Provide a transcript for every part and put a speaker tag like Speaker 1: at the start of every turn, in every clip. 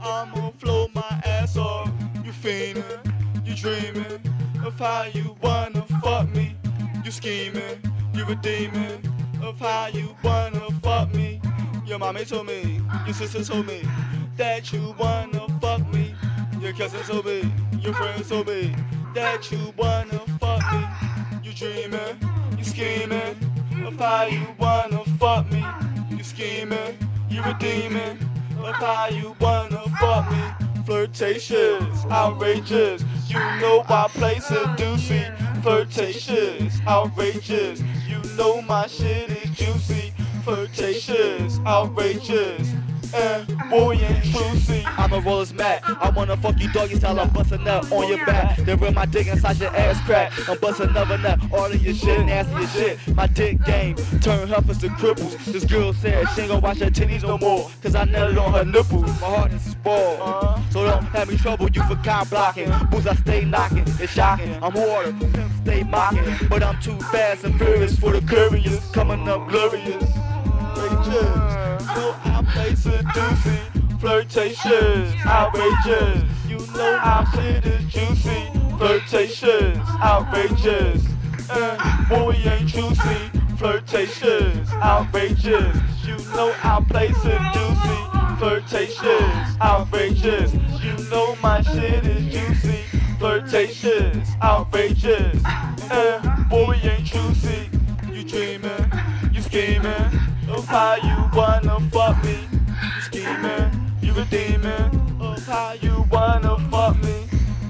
Speaker 1: I'ma flow my ass off. You fiendin', you dreamin' of how you wanna fuck me. You scheming, you redeeming of how you wanna fuck me. Your mommy told me, your sister told me that you wanna. Your cousin told me, your friends told me that you wanna fuck me. You dreaming, you scheming of how you wanna fuck me. You scheming, you redeeming of how you wanna fuck me. Flirtatious, outrageous. You know I play seducing. Flirtatious, outrageous. You know my shit is juicy. Flirtatious, outrageous. And boy ain't juicy. I'm a roller's mat. I wanna fuck you doggy style. I'm bustin' up on your back. Then rip my dick inside your ass crack. I'm bustin' another nut. All of your shit, nasty as shit. My dick game turn heifers to cripples. This girl said she ain't gonna watch her titties no more. Cause I nutted on her nipples. My heart is spoiled. Uh-huh. So don't have me trouble you for cock blocking. Boots I stay knocking. It's shocking. I'm water. Stay mocking. But I'm too fast and furious for the curious. Coming up glorious. Outrageous. No, I play seducing. Flirtatious. Outrageous. You know our shit is juicy. Flirtatious. Outrageous. Uh, boy ain't juicy. Flirtatious. Outrageous. You know I play seducing. Flirtatious. Outrageous. You know my shit is juicy. Flirtatious. Outrageous. Uh, boy ain't juicy. You dreaming. You scheming of how you wanna fuck me. You scheming, you redeeming of how you wanna fuck me.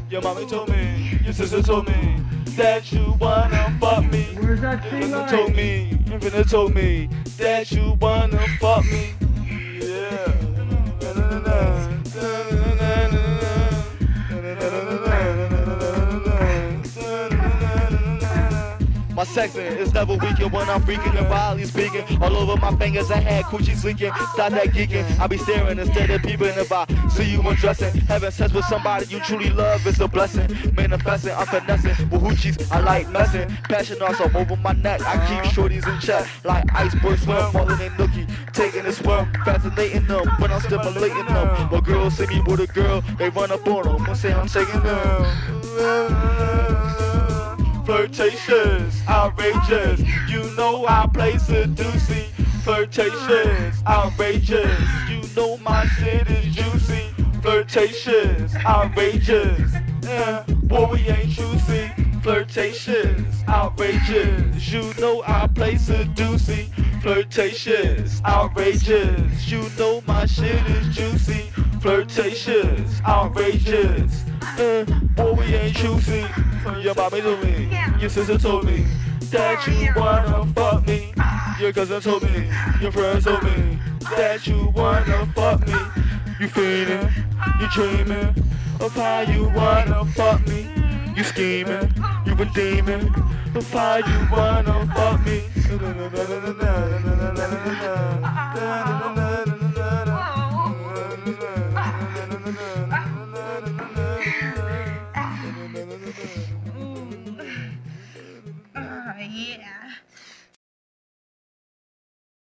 Speaker 1: Your mommy told me, your sister told me that you wanna fuck me.
Speaker 2: Where's that thing
Speaker 1: told me, Infinite told me that you wanna fuck me. My sexing is never weakened when I'm freaking and wildly speaking. All over my fingers, I had coochies leaking. Stop that geeking. I be staring instead of peeping if I see you undressing. Having sex with somebody you truly love is a blessing. Manifesting, I'm finessing. With hoochies, I like messing. Passion also over my neck. I keep shorties in check. Like iceberg swim, falling in nookie. Taking a swim, fascinating them, but I'm stimulating them. But girls see me with a girl, they run up on them and say I'm taking them. Flirtatious, outrageous. You know I play seducing. Flirtatious, outrageous. You know my shit is juicy. Flirtatious, outrageous. Yeah, boy, we ain't juicy. Flirtatious, outrageous. You know I play seducing. Flirtatious, outrageous. You know my shit is juicy. Flirtatious, outrageous. Uh, boy, we ain't juicy. Your mommy told me, your sister told me that you wanna fuck me. Your cousin told me, your friends told me that you wanna fuck me. You feeling, you dreaming of how you wanna fuck me. You scheming, you redeeming of how you wanna fuck me.